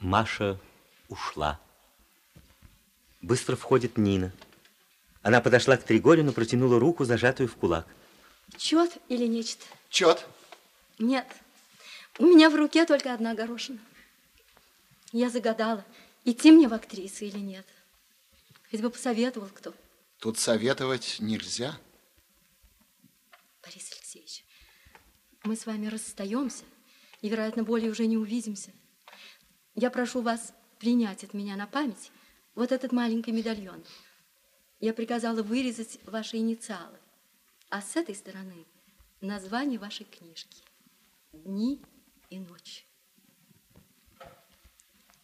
Маша ушла. Быстро входит Нина. Она подошла к Тригорину, протянула руку, зажатую в кулак. Чет или нечто? Чет. Нет. У меня в руке только одна горошина. Я загадала, идти мне в актрисы или нет. Хоть бы посоветовал кто. Тут советовать нельзя. Борис Алексеевич, мы с вами расстаемся и, вероятно, более уже не увидимся. Я прошу вас принять от меня на память вот этот маленький медальон. Я приказала вырезать ваши инициалы, а с этой стороны название вашей книжки «Дни и ночи».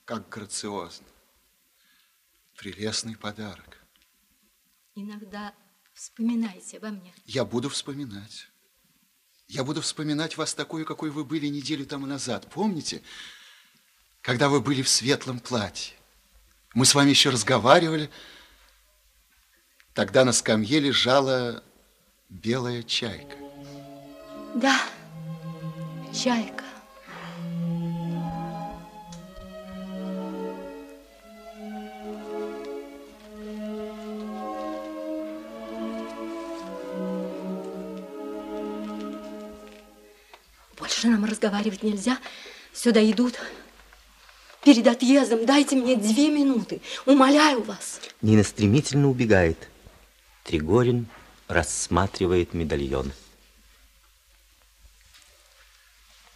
Как грациозно. Прелестный подарок. Иногда вспоминайте обо мне. Я буду вспоминать. Я буду вспоминать вас такую, какой вы были неделю тому назад. Помните, когда вы были в светлом платье? Мы с вами еще разговаривали. Тогда на скамье лежала белая чайка. Да, чайка. Больше нам разговаривать нельзя. Сюда идут. Перед отъездом дайте мне две минуты. Умоляю вас. Нина стремительно убегает. Тригорин рассматривает медальон.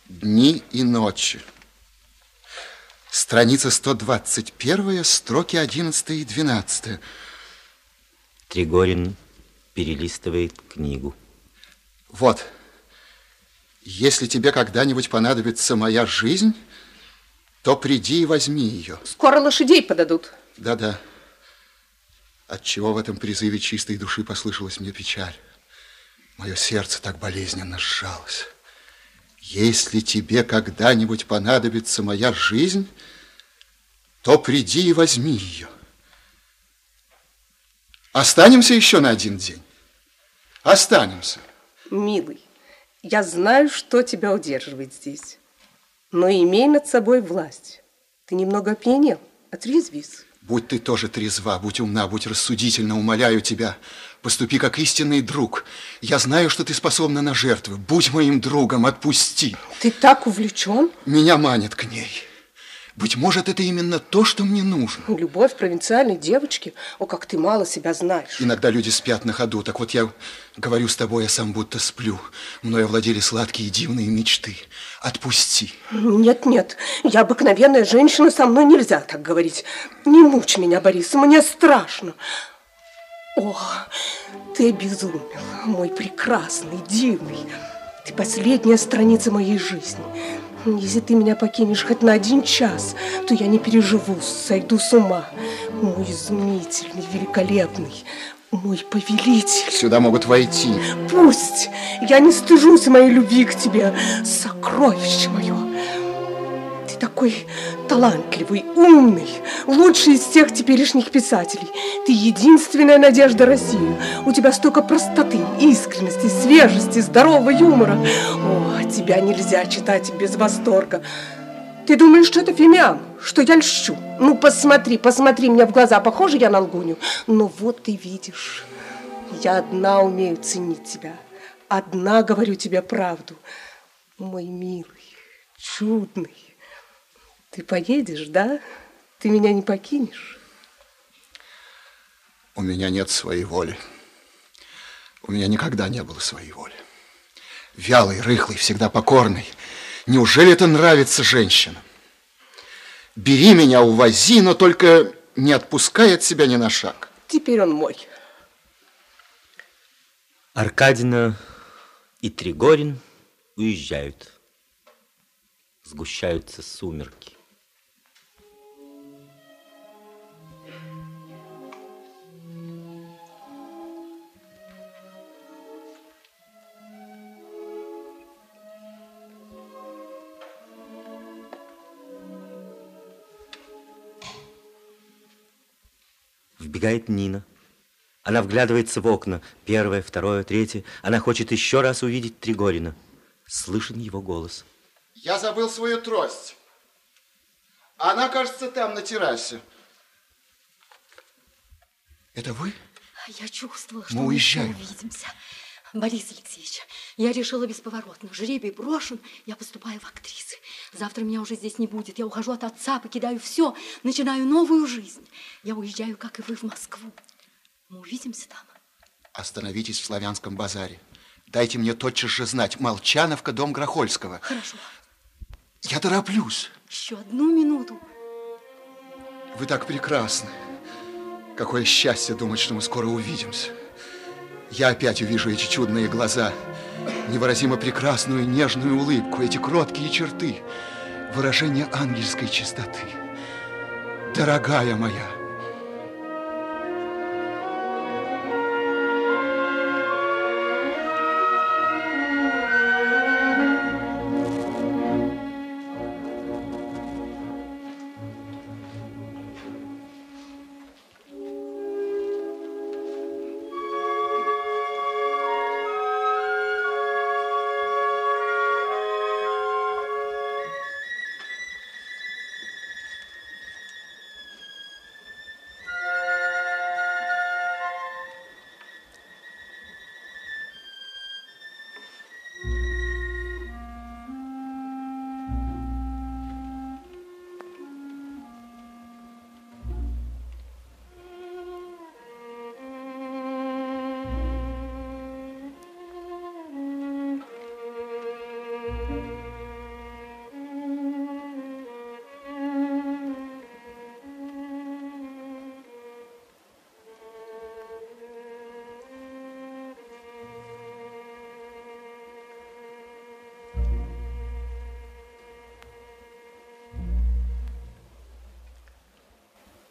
Дни и ночи. Страница 121, строки 11 и 12. Тригорин перелистывает книгу. Вот. Если тебе когда-нибудь понадобится моя жизнь, то приди и возьми ее. Скоро лошадей подадут. Да-да. Отчего в этом призыве чистой души послышалась мне печаль. Мое сердце так болезненно сжалось. Если тебе когда-нибудь понадобится моя жизнь, то приди и возьми ее. Останемся еще на один день. Останемся. Милый, я знаю, что тебя удерживает здесь. Но имей над собой власть. Ты немного опьянел, отрезвись. Будь ты тоже трезва, будь умна, будь рассудительна, умоляю тебя. Поступи как истинный друг. Я знаю, что ты способна на жертвы. Будь моим другом, отпусти. Ты так увлечен? Меня манит к ней. Быть может, это именно то, что мне нужно. Любовь провинциальной девочки? О, как ты мало себя знаешь. Иногда люди спят на ходу. Так вот я говорю с тобой, я сам будто сплю. Мною овладели сладкие дивные мечты. Отпусти. Нет, нет, я обыкновенная женщина, со мной нельзя так говорить. Не мучь меня, Борис, мне страшно. Ох, ты обезумел, мой прекрасный, дивный. Ты последняя страница моей жизни. Если ты меня покинешь хоть на один час, то я не переживу, сойду с ума. Мой изумительный, великолепный, мой повелитель. Сюда могут войти. Пусть! Я не стыжусь моей любви к тебе, сокровище мое. Такой талантливый, умный, лучший из всех теперешних писателей. Ты единственная надежда России. У тебя столько простоты, искренности, свежести, здорового юмора. О, тебя нельзя читать без восторга. Ты думаешь, что это фимиам, что я льщу? Ну, посмотри, посмотри мне в глаза, похоже я на лгунью? Ну, вот ты видишь, я одна умею ценить тебя. Одна говорю тебе правду. Мой милый, чудный. Ты поедешь, да? Ты меня не покинешь? У меня нет своей воли. У меня никогда не было своей воли. Вялый, рыхлый, всегда покорный. Неужели это нравится женщинам? Бери меня, увози, но только не отпускай от себя ни на шаг. Теперь он мой. Аркадина и Тригорин уезжают. Сгущаются сумерки. Вбегает Нина. Она вглядывается в окна. Первое, второе, третье. Она хочет еще раз увидеть Тригорина. Слышен его голос. Я забыл свою трость. Она, кажется, там, на террасе. Это вы? Я чувствовала, что Мы мы, уезжаем. увидимся. Борис Алексеевич, я решила бесповоротно. Жребий брошен, я поступаю в актрисы. Завтра меня уже здесь не будет. Я ухожу от отца, покидаю все, начинаю новую жизнь. Я уезжаю, как и вы, в Москву. Мы увидимся там. Остановитесь в Славянском базаре. Дайте мне тотчас же знать. Молчановка, дом Грохольского. Хорошо. Я тороплюсь. Еще одну минуту. Вы так прекрасны. Какое счастье думать, что мы скоро увидимся. Я опять увижу эти чудные глаза, невыразимо прекрасную нежную улыбку, эти кроткие черты, выражение ангельской чистоты. Дорогая моя,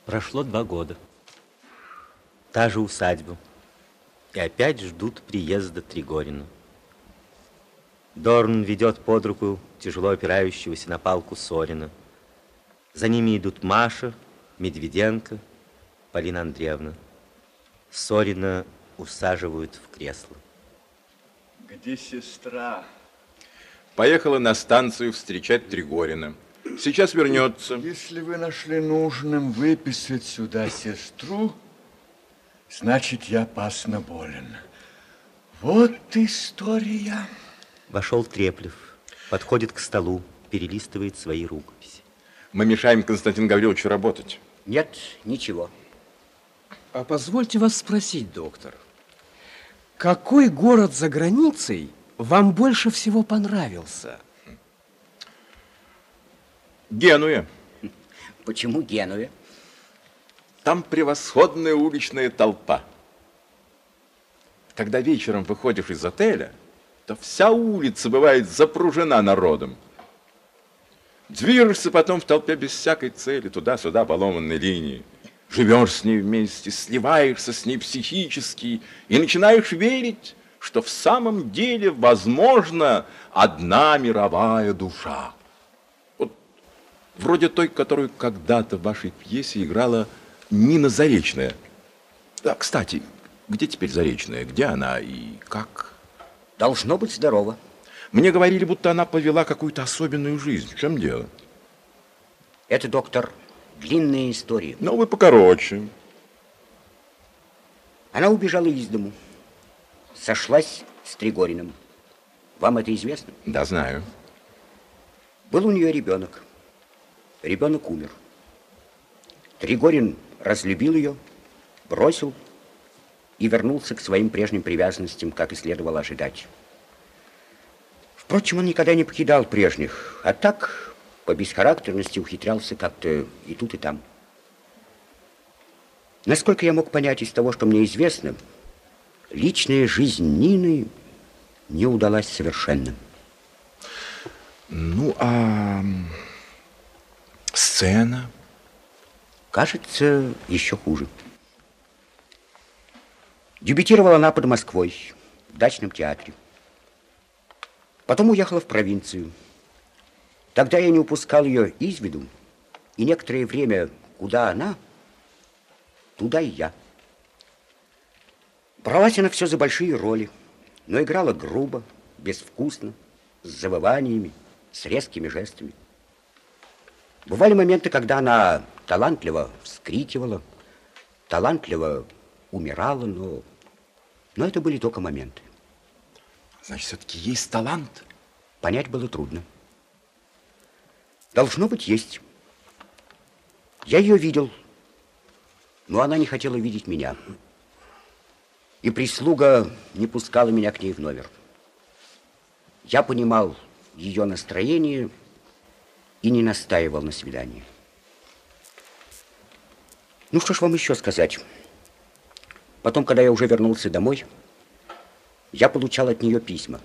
Прошло два года. Та же усадьба. И опять ждут приезда Тригорина. Дорн ведет под руку тяжело опирающегося на палку Сорина. За ними идут Маша, Медведенко, Полина Андреевна. Сорина усаживают в кресло. Где сестра? Поехала на станцию встречать Тригорина. Сейчас вернется. Если вы нашли нужным выписать сюда сестру, значит, я опасно болен. Вот история. Вошел Треплев, подходит к столу, перелистывает свои рукописи. Мы мешаем Константину Гавриловичу работать. Нет, ничего. А позвольте вас спросить, доктор, какой город за границей вам больше всего понравился? Генуя. Почему Генуя? Там превосходная уличная толпа. Когда вечером выходишь из отеля, то вся улица бывает запружена народом. Движешься потом в толпе без всякой цели, туда-сюда по ломанной линии. Живешь с ней вместе, сливаешься с ней психически и начинаешь верить, что в самом деле возможна одна мировая душа. Вроде той, которую когда-то в вашей пьесе играла Нина Заречная. Да, кстати, где теперь Заречная? Где она и как? Должно быть здорово. Мне говорили, будто она повела какую-то особенную жизнь. В чем дело? Это, доктор, длинная история. Ну, вы покороче. Она убежала из дому. Сошлась с Тригориным. Вам это известно? Да, знаю. Был у нее ребенок. Ребенок умер. Тригорин разлюбил ее, бросил и вернулся к своим прежним привязанностям, как и следовало ожидать. Впрочем, он никогда не покидал прежних, а так по бесхарактерности ухитрялся как-то и тут, и там. Насколько я мог понять из того, что мне известно, личная жизнь Нины не удалась совершенно. Ну, а сцена? Кажется, еще хуже. Дебютировала она под Москвой в дачном театре. Потом уехала в провинцию. Тогда я не упускал ее из виду, и некоторое время, куда она, туда и я. Бралась она все за большие роли, но играла грубо, безвкусно, с завываниями, с резкими жестами. Бывали моменты, когда она талантливо вскрикивала, талантливо умирала, но, но это были только моменты. Значит, все-таки есть талант? Понять было трудно. Должно быть, есть. Я ее видел, но она не хотела видеть меня. И прислуга не пускала меня к ней в номер. Я понимал ее настроение и не настаивал на свидании. Ну, что ж вам еще сказать? Потом, когда я уже вернулся домой, я получал от нее письма.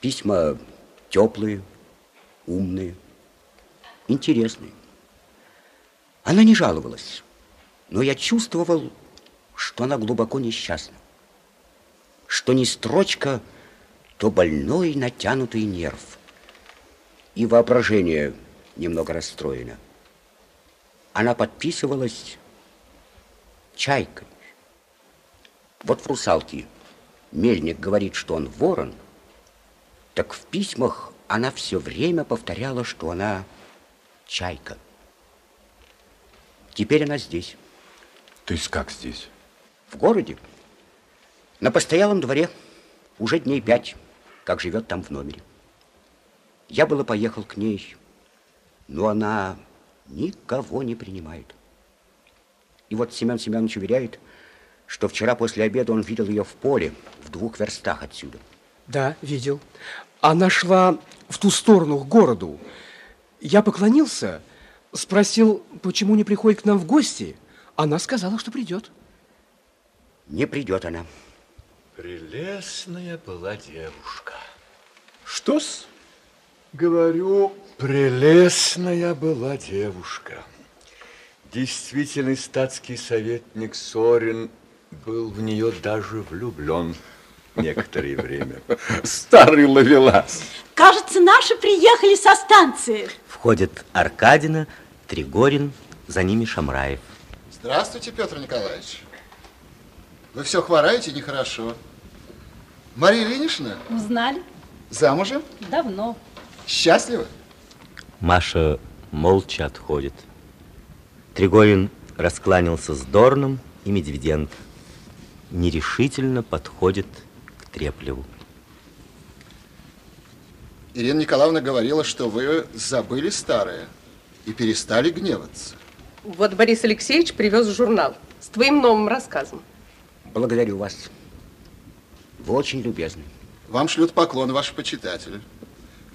Письма теплые, умные, интересные. Она не жаловалась, но я чувствовал, что она глубоко несчастна, что не строчка, то больной натянутый нерв, и воображение немного расстроено. Она подписывалась чайкой. Вот в «Русалке» Мельник говорит, что он ворон, так в письмах она все время повторяла, что она чайка. Теперь она здесь. То есть как здесь? В городе. На постоялом дворе. Уже дней пять, как живет там в номере. Я было поехал к ней, но она никого не принимает. И вот Семен Семенович уверяет, что вчера после обеда он видел ее в поле, в двух верстах отсюда. Да, видел. Она шла в ту сторону, к городу. Я поклонился, спросил, почему не приходит к нам в гости. Она сказала, что придет. Не придет она. Прелестная была девушка. Что-с? Говорю, прелестная была девушка. Действительный статский советник Сорин был в нее даже влюблен некоторое время. Старый ловелас. Кажется, наши приехали со станции. Входит Аркадина, Тригорин, за ними Шамраев. Здравствуйте, Петр Николаевич. Вы все хвораете нехорошо. Мария Ильинична, Узнали? замужем? Давно. Счастлива? Маша молча отходит. Тригорин раскланялся с Дорном и Медведенко. Нерешительно подходит к Треплеву. Ирина Николаевна говорила, что вы забыли старое и перестали гневаться. Вот Борис Алексеевич привез журнал с твоим новым рассказом. Благодарю вас. Вы очень любезны. Вам шлют поклоны ваши почитатели.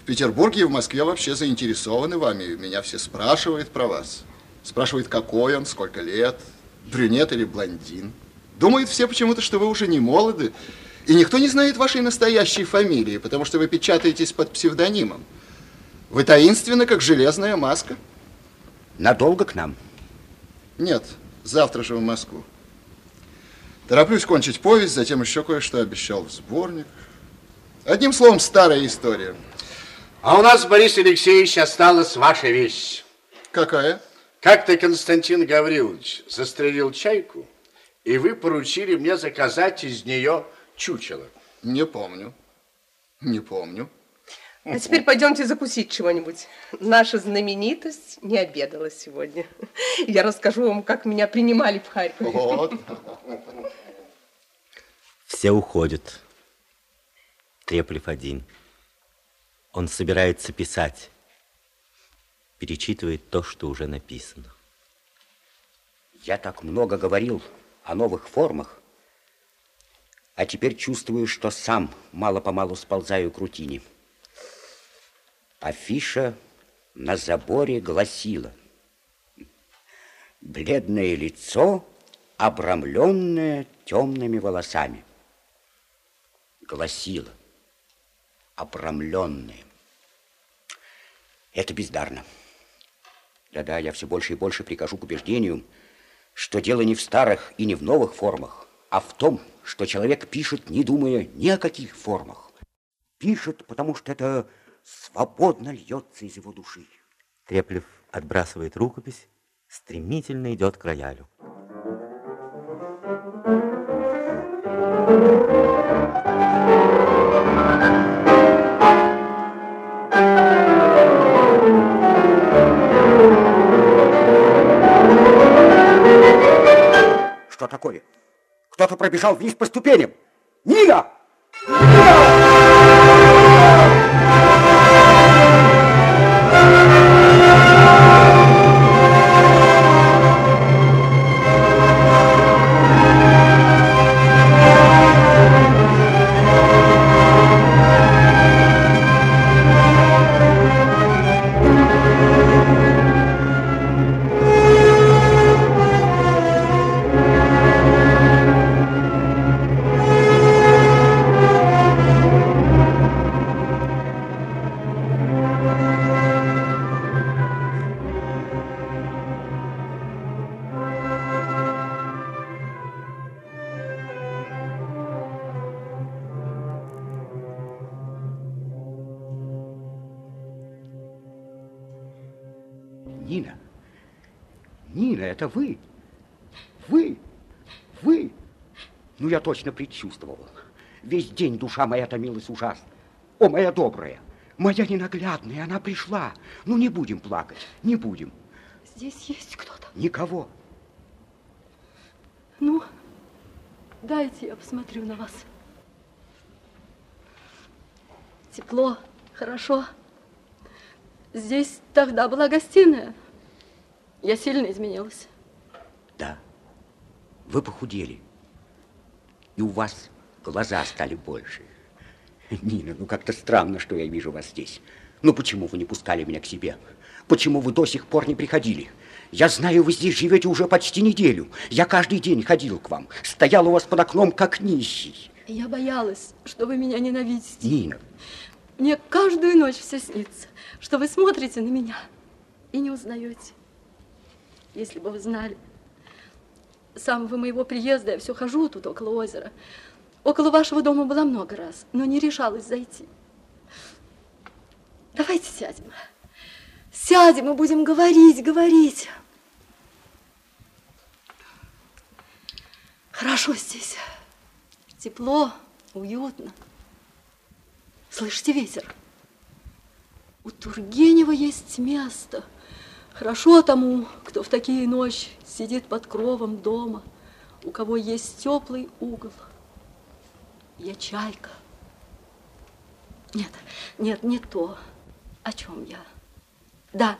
В Петербурге и в Москве вообще заинтересованы вами. Меня все спрашивают про вас. Спрашивают, какой он, сколько лет, брюнет или блондин. Думают все почему-то, что вы уже не молоды. И никто не знает вашей настоящей фамилии, потому что вы печатаетесь под псевдонимом. Вы таинственны, как железная маска. Надолго к нам? Нет, завтра же в Москву. Тороплюсь кончить повесть, затем еще кое-что обещал в сборник. Одним словом, старая история. А у нас, Борис Алексеевич, осталась ваша вещь. Какая? Как-то Константин Гаврилович застрелил чайку, и вы поручили мне заказать из нее чучело. Не помню. Не помню. А теперь пойдемте закусить чего-нибудь. Наша знаменитость не обедала сегодня. Я расскажу вам, как меня принимали в Харькове. Вот. Все уходят. Треплев один. Он собирается писать. Перечитывает то, что уже написано. Я так много говорил о новых формах, а теперь чувствую, что сам мало-помалу сползаю к рутине. Афиша на заборе гласила «Бледное лицо, обрамленное темными волосами». Гласила «Обрамленное». Это бездарно. Да-да, я все больше и больше прихожу к убеждению, что дело не в старых и не в новых формах, а в том, что человек пишет, не думая ни о каких формах. Пишет, потому что это свободно льется из его души. Треплев отбрасывает рукопись, стремительно идет к роялю. Такое? Кто-то пробежал вниз по ступеням. Нина! Нина, Нина, это вы, вы, вы. Ну, я точно предчувствовал. Весь день душа моя томилась ужасно. О, моя добрая, моя ненаглядная, она пришла. Ну, не будем плакать, не будем. Здесь есть кто-то. Никого. Ну, дайте я посмотрю на вас. Тепло, хорошо. Здесь тогда была гостиная. Я сильно изменилась. Да, вы похудели. И у вас глаза стали больше. Нина, ну как-то странно, что я вижу вас здесь. Ну почему вы не пускали меня к себе? Почему вы до сих пор не приходили? Я знаю, вы здесь живете уже почти неделю. Я каждый день ходил к вам. Стоял у вас под окном, как нищий. Я боялась, что вы меня ненавидите. Нина. Мне каждую ночь все снится, что вы смотрите на меня и не узнаете. Если бы вы знали, с самого моего приезда я все хожу тут около озера. Около вашего дома была много раз, но не решалась зайти. Давайте сядем. Сядем и будем говорить, говорить. Хорошо здесь. Тепло, уютно. Слышите ветер? У Тургенева есть место. Хорошо тому, кто в такие ночи сидит под кровом дома, у кого есть теплый угол. Я чайка. Нет, нет, не то. О чем я? Да,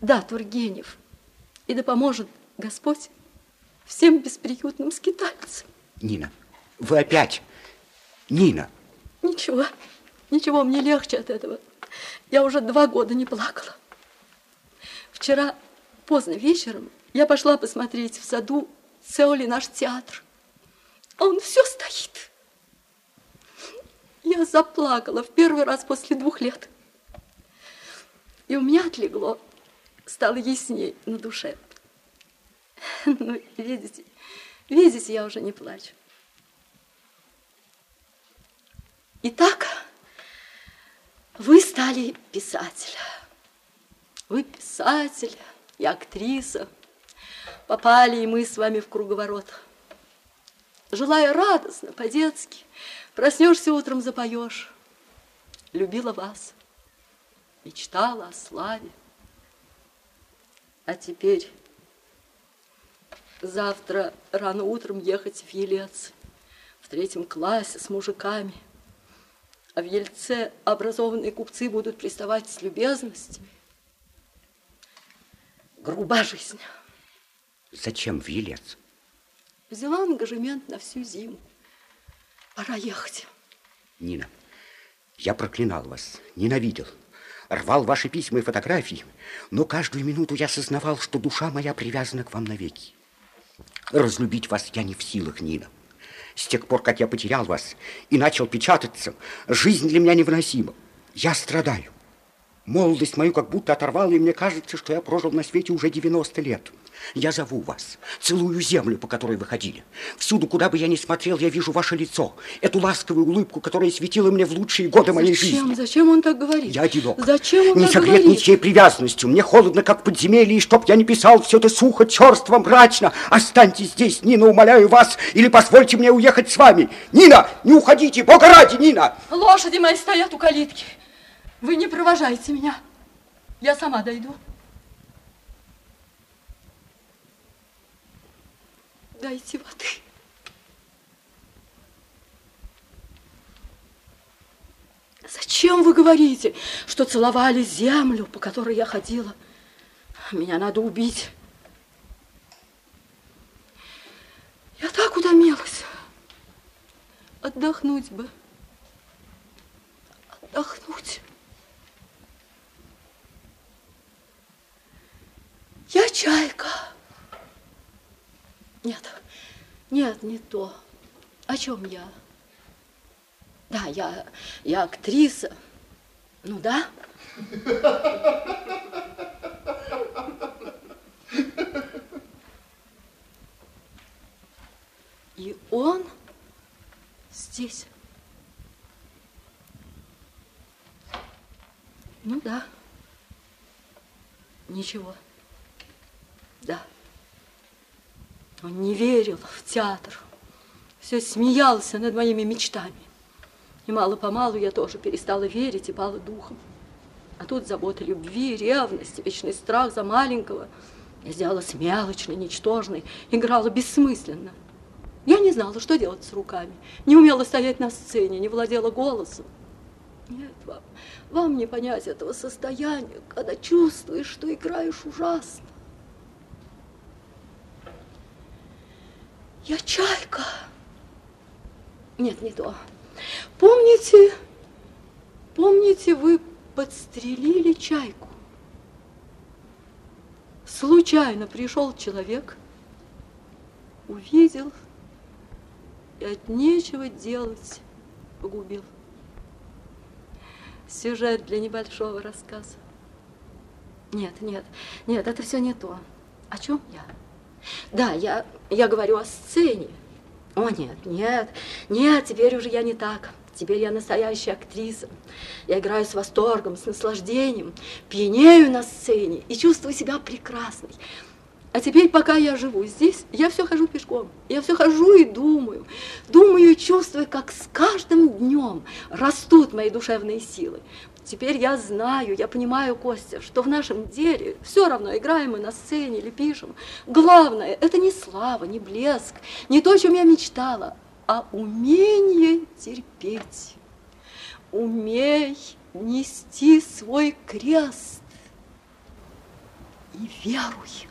да, Тургенев. И да поможет Господь всем бесприютным скитальцам. Нина, вы опять. Нина. Ничего, ничего, мне легче от этого. Я уже два года не плакала. Вчера поздно вечером я пошла посмотреть в саду, цел ли наш театр. А он все стоит. Я заплакала в первый раз после двух лет. И у меня отлегло, стало ясней на душе. Ну, видите, видите, я уже не плачу. Итак, вы стали писателем. Вы писатель и актриса. Попали и мы с вами в круговорот. Желая радостно, по-детски, проснешься утром, запоешь. Любила вас, мечтала о славе. А теперь завтра рано утром ехать в Елец, в третьем классе с мужиками. А в Ельце образованные купцы будут приставать с любезностями. Груба жизнь. Зачем в Елец? Взяла ангажемент на всю зиму. Пора ехать. Нина, я проклинал вас, ненавидел, рвал ваши письма и фотографии, но каждую минуту я сознавал, что душа моя привязана к вам навеки. Разлюбить вас я не в силах, Нина. С тех пор, как я потерял вас и начал печататься, жизнь для меня невыносима. Я страдаю. Молодость мою как будто оторвала, и мне кажется, что я прожил на свете уже 90 лет. Я зову вас, целую землю, по которой вы ходили. Всюду, куда бы я ни смотрел, я вижу ваше лицо, эту ласковую улыбку, которая светила мне в лучшие годы моей жизни. Зачем? Зачем он так говорит? Я одинок. Зачем он Не так согрет говорит? ничьей привязанностью. Мне холодно, как в подземелье, и чтоб я не писал все это сухо, черство, мрачно. Останьтесь здесь, Нина, умоляю вас, или позвольте мне уехать с вами. Нина, не уходите, бога ради, Нина! Лошади мои стоят у калитки. Вы не провожаете меня. Я сама дойду. Дайте воды. Зачем вы говорите, что целовали землю, по которой я ходила? Меня надо убить. Я так утомилась. Отдохнуть бы. Отдохнуть. Я чайка. Нет, нет, не то. О чем я? Да, я, я актриса. Ну да. И он здесь. Ну да. Ничего. Да. Он не верил в театр. Все смеялся над моими мечтами. И мало-помалу я тоже перестала верить и пала духом. А тут забота любви, ревность, вечный страх за маленького. Я сделалась мелочной, ничтожной, играла бессмысленно. Я не знала, что делать с руками, не умела стоять на сцене, не владела голосом. Нет, вам, вам не понять этого состояния, когда чувствуешь, что играешь ужасно. Я чайка. Нет, не то. Помните, помните, вы подстрелили чайку? Случайно пришел человек, увидел и от нечего делать погубил. Сюжет для небольшого рассказа. Нет, нет, нет, это все не то. О чем я? Да, я, я говорю о сцене. О, нет, нет, нет, теперь уже я не так. Теперь я настоящая актриса. Я играю с восторгом, с наслаждением, пьянею на сцене и чувствую себя прекрасной. А теперь, пока я живу здесь, я все хожу пешком. Я все хожу и думаю. Думаю и чувствую, как с каждым днем растут мои душевные силы. Теперь я знаю, я понимаю, Костя, что в нашем деле все равно, играем мы на сцене или пишем. Главное, это не слава, не блеск, не то, о чем я мечтала, а умение терпеть. Умей нести свой крест и веруй.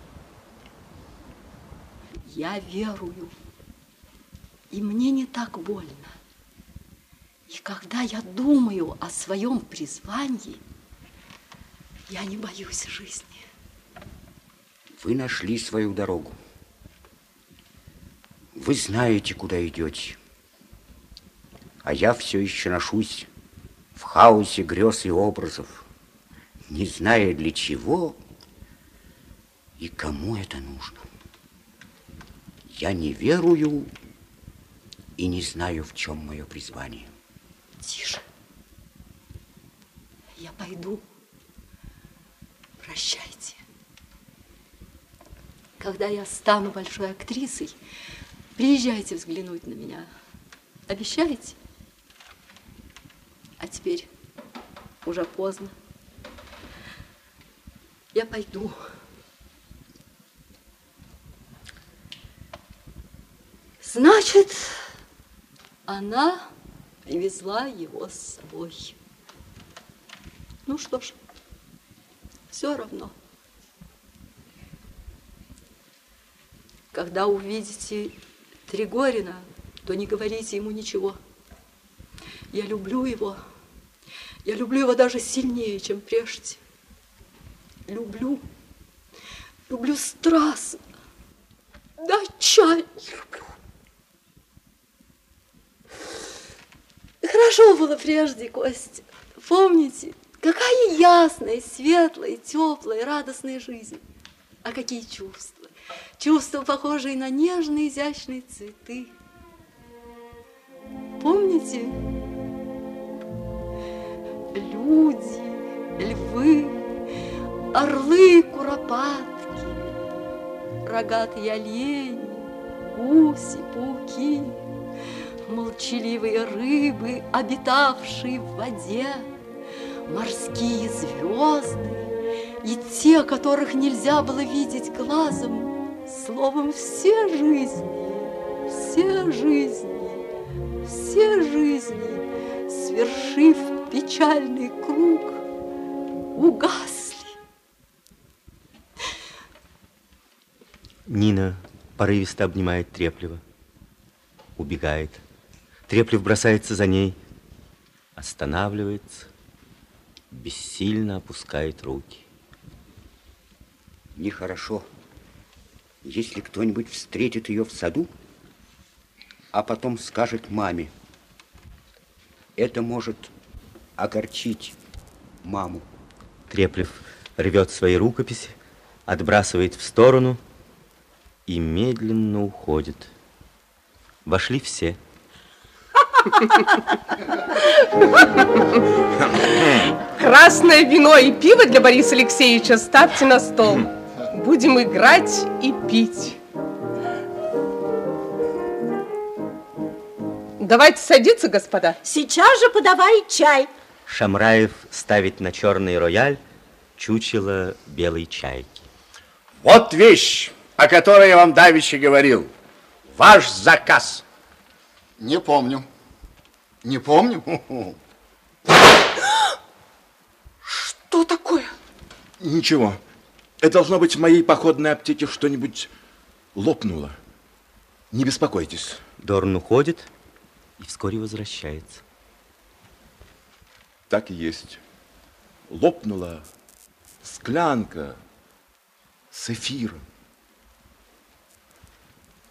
Я верую, и мне не так больно. И когда я думаю о своем призвании, я не боюсь жизни. Вы нашли свою дорогу. Вы знаете, куда идете. А я все еще ношусь в хаосе грез и образов, не зная для чего и кому это нужно. Я не верую и не знаю, в чем мое призвание. Тише. Я пойду. Прощайте. Когда я стану большой актрисой, приезжайте взглянуть на меня. Обещаете? А теперь уже поздно. Я пойду. Значит, она привезла его с собой. Ну что ж, все равно. Когда увидите Тригорина, то не говорите ему ничего. Я люблю его. Я люблю его даже сильнее, чем прежде. Люблю. Люблю страстно. Да, чай люблю. Хорошо было прежде, Костя. Помните, какая ясная, светлая, теплая, радостная жизнь. А какие чувства? Чувства, похожие на нежные, изящные цветы. Помните? Люди, львы, орлы, куропатки, рогатые олени, гуси, пауки молчаливые рыбы, обитавшие в воде, морские звезды и те, которых нельзя было видеть глазом, Словом, все жизни, все жизни, все жизни, свершив печальный круг, угасли. Нина порывисто обнимает Треплева. Убегает. Треплев бросается за ней. Останавливается. Бессильно опускает руки. Нехорошо, если кто-нибудь встретит ее в саду, а потом скажет маме. Это может огорчить маму. Треплев рвет свои рукописи, отбрасывает в сторону и медленно уходит. Вошли все. Красное вино и пиво для Бориса Алексеевича ставьте на стол. Будем играть и пить. Давайте садиться, господа. Сейчас же подавай чай. Шамраев ставит на черный рояль чучело белой чайки. Вот вещь, о которой я вам давеча говорил. Ваш заказ. Не помню. Не помню. Что такое? Ничего. Это должно быть в моей походной аптеке что-нибудь лопнуло. Не беспокойтесь. Дорн уходит и вскоре возвращается. Так и есть. Лопнула склянка с эфиром.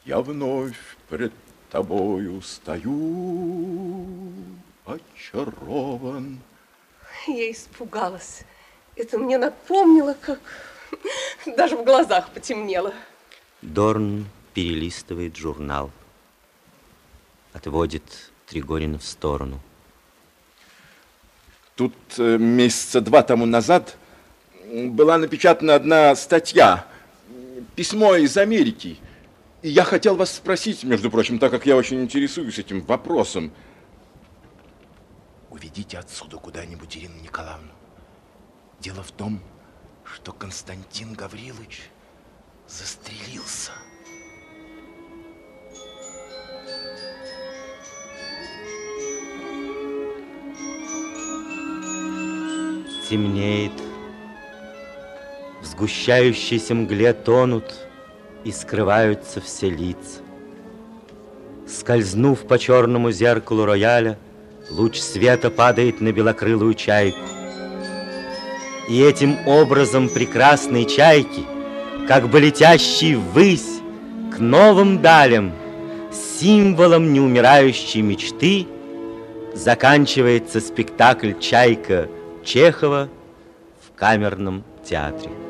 Я вновь пред тобою стою, очарован. Я испугалась. Это мне напомнило, как даже в глазах потемнело. Дорн перелистывает журнал. Отводит Тригорина в сторону. Тут э, месяца два тому назад была напечатана одна статья, письмо из Америки. Я хотел вас спросить, между прочим, так как я очень интересуюсь этим вопросом. Уведите отсюда куда-нибудь Ирину Николаевну. Дело в том, что Константин Гаврилович застрелился. Темнеет. В сгущающейся мгле тонут и скрываются все лица. Скользнув по черному зеркалу рояля, луч света падает на белокрылую чайку. И этим образом прекрасной чайки, как бы летящий ввысь к новым далям, символом неумирающей мечты, заканчивается спектакль «Чайка» Чехова в камерном театре.